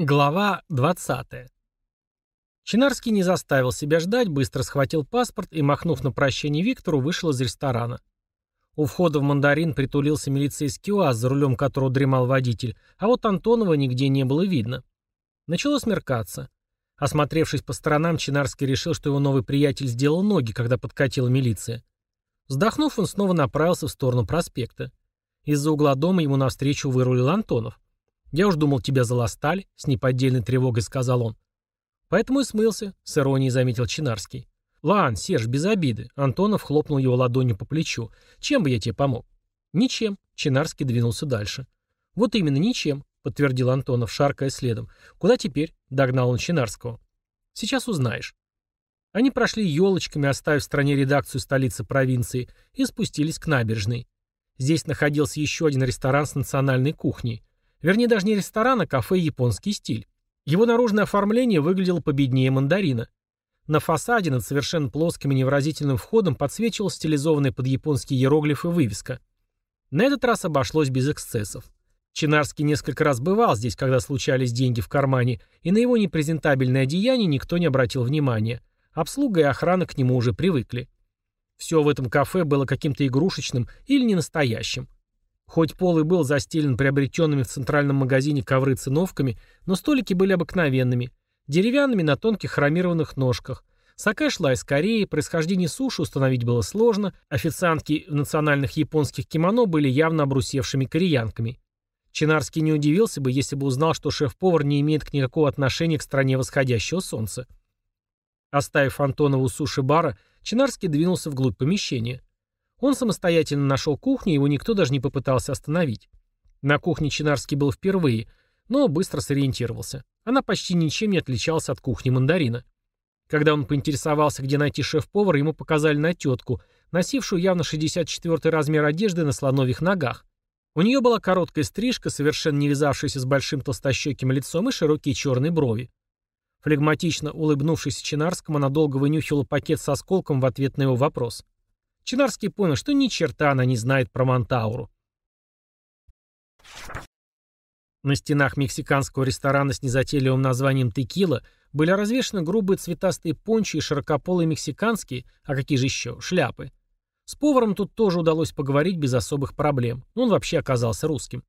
Глава 20. Чинарский не заставил себя ждать, быстро схватил паспорт и, махнув на прощание Виктору, вышел из ресторана. У входа в мандарин притулился милицейский УАЗ, за рулем которого дремал водитель, а вот Антонова нигде не было видно. Начало смеркаться. Осмотревшись по сторонам, Чинарский решил, что его новый приятель сделал ноги, когда подкатила милиция. Вздохнув, он снова направился в сторону проспекта. Из-за угла дома ему навстречу вырулил Антонов. «Я уж думал, тебя заластали», — с неподдельной тревогой сказал он. «Поэтому и смылся», — с иронией заметил Чинарский. «Лан, Серж, без обиды». Антонов хлопнул его ладонью по плечу. «Чем бы я тебе помог?» «Ничем», — Чинарский двинулся дальше. «Вот именно, ничем», — подтвердил Антонов, шаркая следом. «Куда теперь?» — догнал он Чинарского. «Сейчас узнаешь». Они прошли елочками, оставив в стране редакцию столицы провинции, и спустились к набережной. Здесь находился еще один ресторан с национальной кухней. Вернее, даже не ресторан, а кафе «Японский стиль». Его наружное оформление выглядело победнее мандарина. На фасаде над совершенно плоским и невыразительным входом подсвечивалась стилизованная под японские иероглифы вывеска. На этот раз обошлось без эксцессов. Чинарский несколько раз бывал здесь, когда случались деньги в кармане, и на его непрезентабельное одеяние никто не обратил внимания. Обслуга и охрана к нему уже привыкли. Все в этом кафе было каким-то игрушечным или ненастоящим. Хоть пол и был застелен приобретенными в центральном магазине ковры-циновками, но столики были обыкновенными, деревянными на тонких хромированных ножках. Сакэ шла из Кореи, происхождение суши установить было сложно, официантки в национальных японских кимоно были явно обрусевшими кореянками. Чинарский не удивился бы, если бы узнал, что шеф-повар не имеет к никакого отношения к стране восходящего солнца. Оставив Антонова у суши-бара, Чинарский двинулся вглубь помещения. Он самостоятельно нашел кухню, его никто даже не попытался остановить. На кухне Чинарский был впервые, но быстро сориентировался. Она почти ничем не отличалась от кухни мандарина. Когда он поинтересовался, где найти шеф-повара, ему показали на тетку, носившую явно 64 размер одежды на слоновьих ногах. У нее была короткая стрижка, совершенно не вязавшаяся с большим толстощеким лицом и широкие черные брови. Флегматично улыбнувшись Чинарскому, она долго вынюхивала пакет с осколком в ответ на его вопрос. Чинарский понял, что ни черта она не знает про Монтауру. На стенах мексиканского ресторана с незатейливым названием «Текила» были развешаны грубые цветастые пончи и широкополые мексиканские, а какие же еще, шляпы. С поваром тут тоже удалось поговорить без особых проблем, но он вообще оказался русским.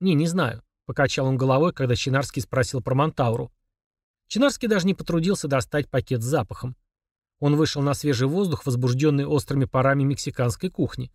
«Не, не знаю», — покачал он головой, когда Чинарский спросил про Монтауру. Чинарский даже не потрудился достать пакет с запахом. Он вышел на свежий воздух, возбужденный острыми парами мексиканской кухни.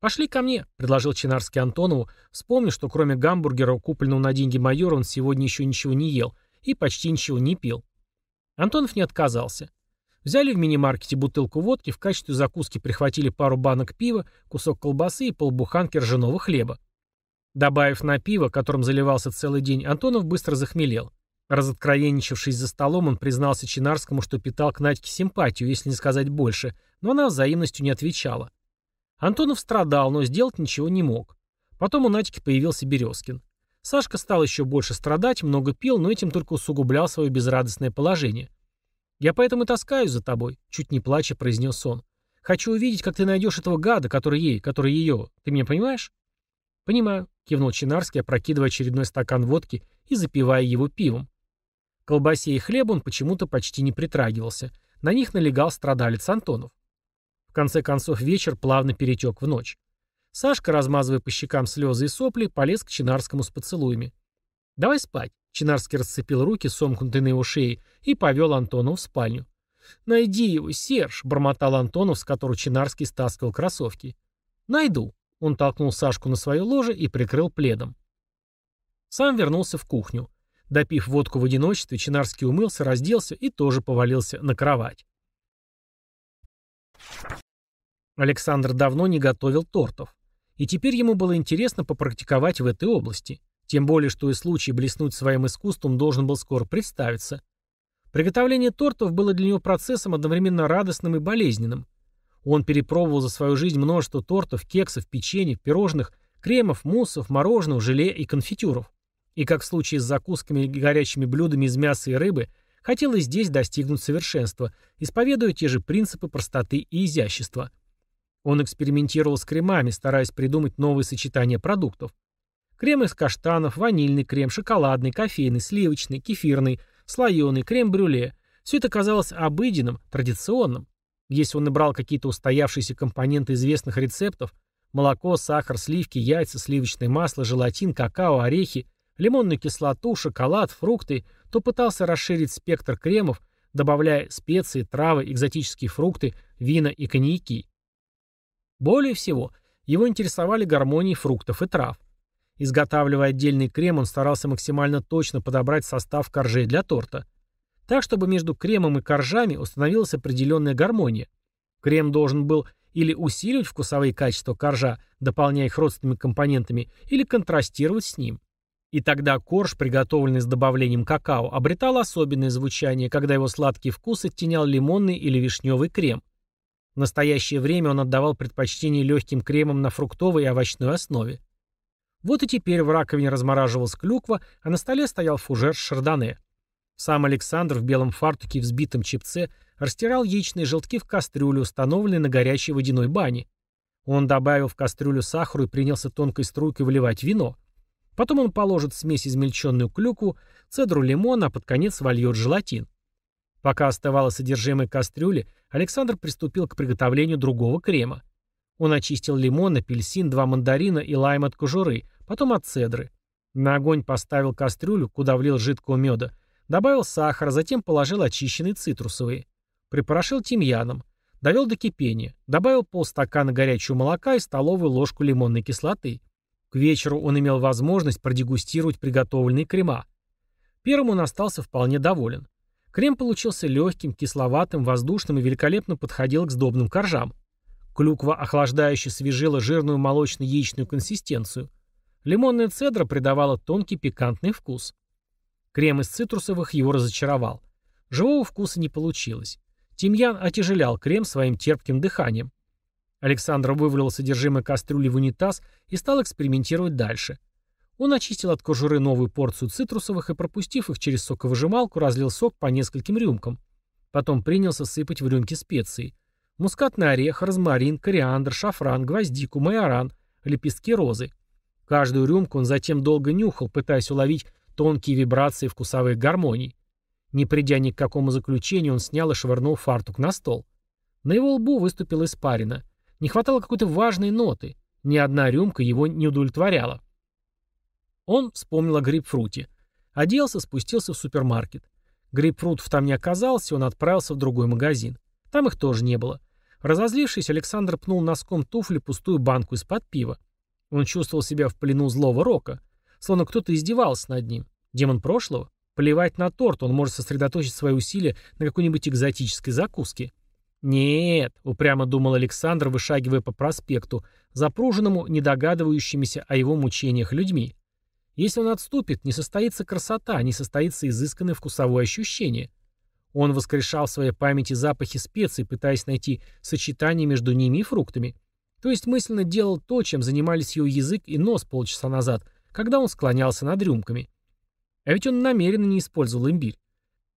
«Пошли ко мне», — предложил Чинарский Антонову, вспомнив, что кроме гамбургера, купленного на деньги майора, он сегодня еще ничего не ел и почти ничего не пил. Антонов не отказался. Взяли в мини-маркете бутылку водки, в качестве закуски прихватили пару банок пива, кусок колбасы и полбуханки ржаного хлеба. Добавив на пиво, которым заливался целый день, Антонов быстро захмелел. Разоткровенничавшись за столом, он признался Чинарскому, что питал к Надьке симпатию, если не сказать больше, но она взаимностью не отвечала. Антонов страдал, но сделать ничего не мог. Потом у Надьки появился Березкин. Сашка стал еще больше страдать, много пил, но этим только усугублял свое безрадостное положение. «Я поэтому и таскаюсь за тобой», — чуть не плача произнес он. «Хочу увидеть, как ты найдешь этого гада, который ей, который ее. Ты меня понимаешь?» «Понимаю», — кивнул Чинарский, опрокидывая очередной стакан водки и запивая его пивом колбасе и хлебу он почему-то почти не притрагивался. На них налегал страдалец Антонов. В конце концов вечер плавно перетек в ночь. Сашка, размазывая по щекам слезы и сопли, полез к Чинарскому с поцелуями. «Давай спать». Чинарский расцепил руки, сомкнутые на его шее, и повел Антонова в спальню. «Найди его, Серж», — бормотал Антонов, с которого Чинарский стаскивал кроссовки. «Найду». Он толкнул Сашку на свое ложе и прикрыл пледом. Сам вернулся в кухню. Допив водку в одиночестве, Чинарский умылся, разделся и тоже повалился на кровать. Александр давно не готовил тортов. И теперь ему было интересно попрактиковать в этой области. Тем более, что и случай блеснуть своим искусством должен был скоро представиться. Приготовление тортов было для него процессом одновременно радостным и болезненным. Он перепробовал за свою жизнь множество тортов, кексов, печенья, пирожных, кремов, муссов, мороженого, желе и конфитюров. И как в случае с закусками и горячими блюдами из мяса и рыбы, хотел и здесь достигнуть совершенства, исповедуя те же принципы простоты и изящества. Он экспериментировал с кремами, стараясь придумать новые сочетания продуктов. Крем из каштанов, ванильный крем, шоколадный, кофейный, сливочный, кефирный, слоеный, крем-брюле. Все это казалось обыденным, традиционным. Если он набрал какие-то устоявшиеся компоненты известных рецептов, молоко, сахар, сливки, яйца, сливочное масло, желатин, какао, орехи, лимонную кислоту, шоколад, фрукты, то пытался расширить спектр кремов, добавляя специи, травы, экзотические фрукты, вина и коньяки. Более всего, его интересовали гармонии фруктов и трав. Изготавливая отдельный крем, он старался максимально точно подобрать состав коржей для торта. Так, чтобы между кремом и коржами установилась определенная гармония. Крем должен был или усиливать вкусовые качества коржа, дополняя их родственными компонентами, или контрастировать с ним. И тогда корж, приготовленный с добавлением какао, обретал особенное звучание, когда его сладкий вкус оттенял лимонный или вишневый крем. В настоящее время он отдавал предпочтение легким кремам на фруктовой и овощной основе. Вот и теперь в раковине размораживалась клюква, а на столе стоял фужер с шардоне. Сам Александр в белом фартуке и взбитом чипце растирал яичные желтки в кастрюле, установленной на горячей водяной бане. Он добавил в кастрюлю сахару и принялся тонкой струйкой выливать вино. Потом он положит смесь измельченную клюкву, цедру лимона, а под конец вольет желатин. Пока остывало содержимое кастрюли, Александр приступил к приготовлению другого крема. Он очистил лимон, апельсин, два мандарина и лайм от кожуры, потом от цедры. На огонь поставил кастрюлю, куда влил жидкого меда, добавил сахар, затем положил очищенные цитрусовые. Припорошил тимьяном, довел до кипения, добавил полстакана горячего молока и столовую ложку лимонной кислоты. К вечеру он имел возможность продегустировать приготовленные крема. Первым он остался вполне доволен. Крем получился легким, кисловатым, воздушным и великолепно подходил к сдобным коржам. Клюква охлаждающе свежила жирную молочно-яичную консистенцию. Лимонная цедра придавала тонкий пикантный вкус. Крем из цитрусовых его разочаровал. Живого вкуса не получилось. Тимьян отяжелял крем своим терпким дыханием. Александр вывалил содержимое кастрюли в унитаз и стал экспериментировать дальше. Он очистил от кожуры новую порцию цитрусовых и, пропустив их через соковыжималку, разлил сок по нескольким рюмкам. Потом принялся сыпать в рюмки специи. Мускатный орех, розмарин, кориандр, шафран, гвоздику, майоран, лепестки розы. Каждую рюмку он затем долго нюхал, пытаясь уловить тонкие вибрации вкусовых гармоний. Не придя ни к какому заключению, он снял и швырнул фартук на стол. На его лбу выступила испарина. Не хватало какой-то важной ноты. Ни одна рюмка его не удовлетворяла. Он вспомнил о грейпфруте. Оделся, спустился в супермаркет. Грейпфрутов там не оказался, он отправился в другой магазин. Там их тоже не было. Разозлившись, Александр пнул носком туфли пустую банку из-под пива. Он чувствовал себя в плену злого рока. Словно кто-то издевался над ним. Демон прошлого? Плевать на торт, он может сосредоточить свои усилия на какой-нибудь экзотической закуске. «Нет», — упрямо думал Александр, вышагивая по проспекту, запруженному недогадывающимися о его мучениях людьми. Если он отступит, не состоится красота, не состоится изысканное вкусовое ощущение. Он воскрешал в своей памяти запахи специй, пытаясь найти сочетание между ними и фруктами. То есть мысленно делал то, чем занимались его язык и нос полчаса назад, когда он склонялся над рюмками. А ведь он намеренно не использовал имбирь.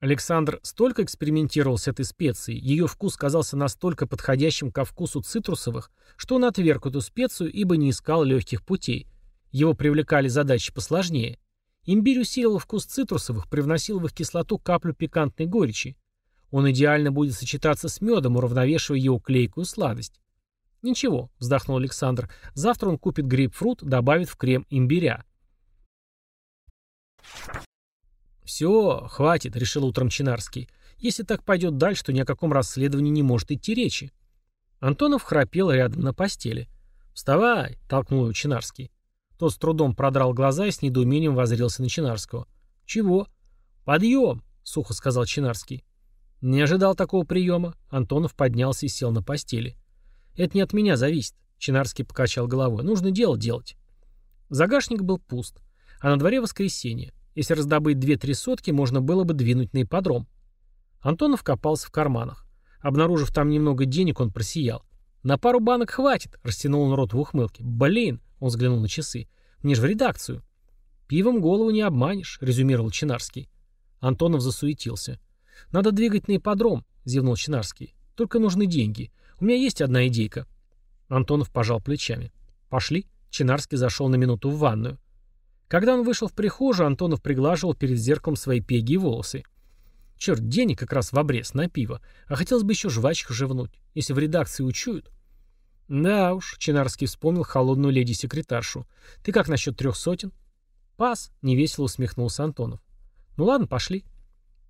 Александр столько экспериментировал с этой специей, ее вкус казался настолько подходящим ко вкусу цитрусовых, что он отверг эту специю, ибо не искал легких путей. Его привлекали задачи посложнее. Имбирь усиливал вкус цитрусовых, привносил в их кислоту каплю пикантной горечи. Он идеально будет сочетаться с медом, уравновешивая его клейкую сладость. «Ничего», — вздохнул Александр, — «завтра он купит грейпфрут, добавит в крем имбиря». «Все, хватит», — решил утром Чинарский. «Если так пойдет дальше, то ни о каком расследовании не может идти речи». Антонов храпел рядом на постели. «Вставай!» — толкнул его Чинарский. Тот с трудом продрал глаза и с недоумением воззрелся на Чинарского. «Чего?» «Подъем!» — сухо сказал Чинарский. «Не ожидал такого приема». Антонов поднялся и сел на постели. «Это не от меня зависит», — Чинарский покачал головой. «Нужно дело делать». Загашник был пуст, а на дворе воскресенье. Если раздобыть две-три сотки, можно было бы двинуть на ипподром. Антонов копался в карманах. Обнаружив там немного денег, он просиял. «На пару банок хватит», — растянул он рот в ухмылке. «Блин», — он взглянул на часы, — «мне же в редакцию». «Пивом голову не обманешь», — резюмировал Чинарский. Антонов засуетился. «Надо двигать на ипподром», — зевнул Чинарский. «Только нужны деньги. У меня есть одна идейка». Антонов пожал плечами. «Пошли». Чинарский зашел на минуту в ванную. Когда он вышел в прихожую, Антонов приглаживал перед зеркалом свои пеги и волосы. Черт, денег как раз в обрез на пиво. А хотелось бы еще жвачку живнуть, если в редакции учуют. Да уж, Чинарский вспомнил холодную леди-секретаршу. Ты как насчет трех сотен? Пас, невесело усмехнулся Антонов. Ну ладно, пошли.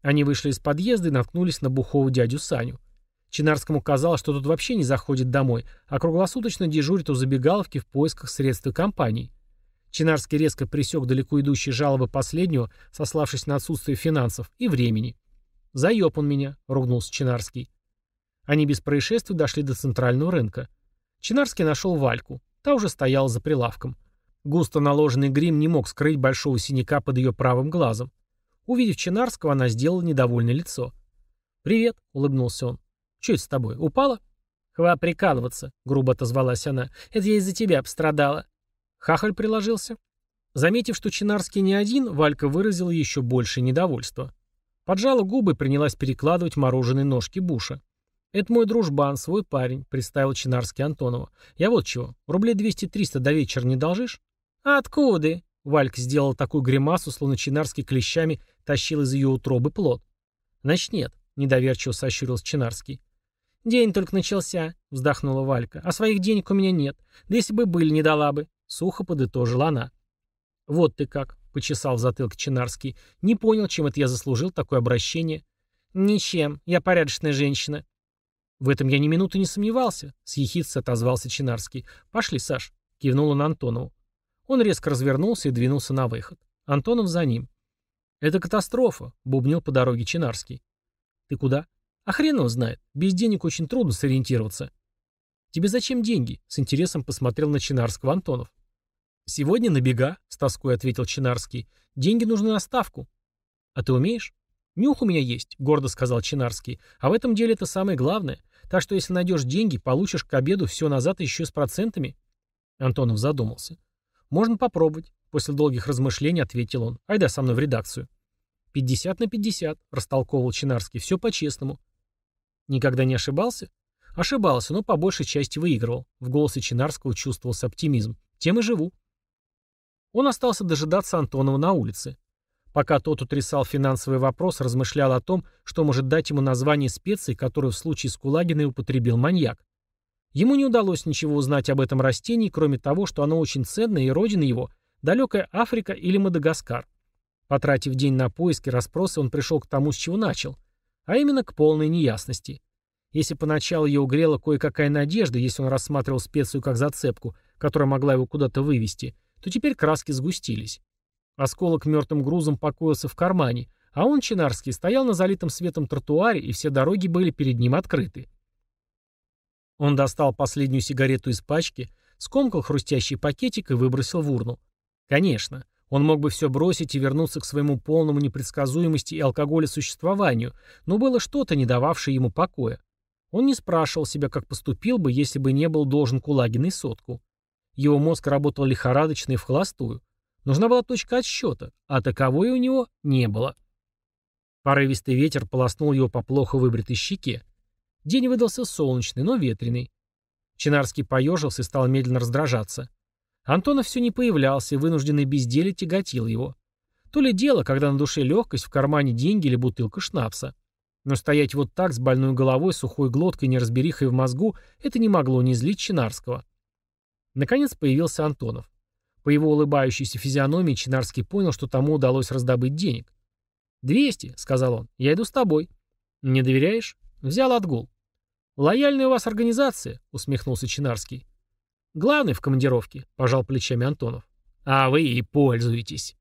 Они вышли из подъезда и наткнулись на бухого дядю Саню. Чинарскому казалось, что тут вообще не заходит домой, а круглосуточно дежурит у забегаловки в поисках средств и компаний. Чинарский резко пресек далеко идущие жалобы последнего, сославшись на отсутствие финансов и времени. «Заеб он меня», — ругнулся Чинарский. Они без происшествий дошли до центрального рынка. Чинарский нашел Вальку. Та уже стояла за прилавком. Густо наложенный грим не мог скрыть большого синяка под ее правым глазом. Увидев Чинарского, она сделала недовольное лицо. «Привет», — улыбнулся он. «Че это с тобой, упала?» «Хва прикалываться», — грубо отозвалась она. «Это я из-за тебя пострадала». Хахаль приложился. Заметив, что Чинарский не один, Валька выразила еще большее недовольство. Поджала губы и принялась перекладывать мороженые ножки Буша. «Это мой дружбан, свой парень», — представил Чинарский Антонова. «Я вот чего, рублей 200-300 до вечера не должишь?» «А откуда?» — Валька сделала такую гримасу, словно Чинарский клещами тащил из ее утробы плод. «Значит, нет», — недоверчиво сощурился Чинарский. «День только начался», — вздохнула Валька. «А своих денег у меня нет. Да если бы были, не дала бы», — сухо подытожила она. «Вот ты как», — почесал в затылке Чинарский. «Не понял, чем это я заслужил такое обращение». «Ничем. Я порядочная женщина». «В этом я ни минуты не сомневался», — с ехидцей отозвался Чинарский. «Пошли, Саш», — кивнул он Антонову. Он резко развернулся и двинулся на выход. Антонов за ним. «Это катастрофа», — бубнил по дороге Чинарский. «Ты куда?» «А хрен его знает. Без денег очень трудно сориентироваться». «Тебе зачем деньги?» — с интересом посмотрел на Чинарского Антонов. «Сегодня на бега», — с тоской ответил Чинарский. «Деньги нужны на ставку». «А ты умеешь?» «Нюх у меня есть», — гордо сказал Чинарский. «А в этом деле это самое главное. Так что если найдешь деньги, получишь к обеду все назад еще с процентами». Антонов задумался. «Можно попробовать», — после долгих размышлений ответил он. «Айда со мной в редакцию». «Пятьдесят на пятьдесят», — растолковывал Чинарский. «Все по-честному». «Никогда не ошибался?» «Ошибался, но по большей части выигрывал». В голосе Чинарского чувствовался оптимизм. «Тем и живу». Он остался дожидаться Антонова на улице. Пока тот утрясал финансовый вопрос, размышлял о том, что может дать ему название специи, которую в случае с Кулагиной употребил маньяк. Ему не удалось ничего узнать об этом растении, кроме того, что оно очень ценное и родина его – далекая Африка или Мадагаскар. Потратив день на поиски, расспросы, он пришел к тому, с чего начал, а именно к полной неясности. Если поначалу его грела кое-какая надежда, если он рассматривал специю как зацепку, которая могла его куда-то вывести – то теперь краски сгустились. Осколок мертвым грузом покоился в кармане, а он, Чинарский, стоял на залитом светом тротуаре, и все дороги были перед ним открыты. Он достал последнюю сигарету из пачки, скомкал хрустящий пакетик и выбросил в урну. Конечно, он мог бы все бросить и вернуться к своему полному непредсказуемости и алкоголя существованию, но было что-то, не дававшее ему покоя. Он не спрашивал себя, как поступил бы, если бы не был должен Кулагиной сотку. Его мозг работал лихорадочно и в холостую. Нужна была точка отсчета, а таковой у него не было. Порывистый ветер полоснул его по плохо выбритой щеке. День выдался солнечный, но ветреный. Чинарский поежился и стал медленно раздражаться. Антонов все не появлялся, и вынужденный безделие тяготил его. То ли дело, когда на душе легкость, в кармане деньги или бутылка шнапса. Но стоять вот так, с больной головой, сухой глоткой, неразберихой в мозгу, это не могло не злить Чинарского. Наконец появился Антонов. По его улыбающейся физиономии Чинарский понял, что тому удалось раздобыть денег. «Двести», — сказал он, — «я иду с тобой». «Не доверяешь?» «Взял отгул». «Лояльная у вас организация», — усмехнулся Чинарский. «Главный в командировке», — пожал плечами Антонов. «А вы и пользуетесь».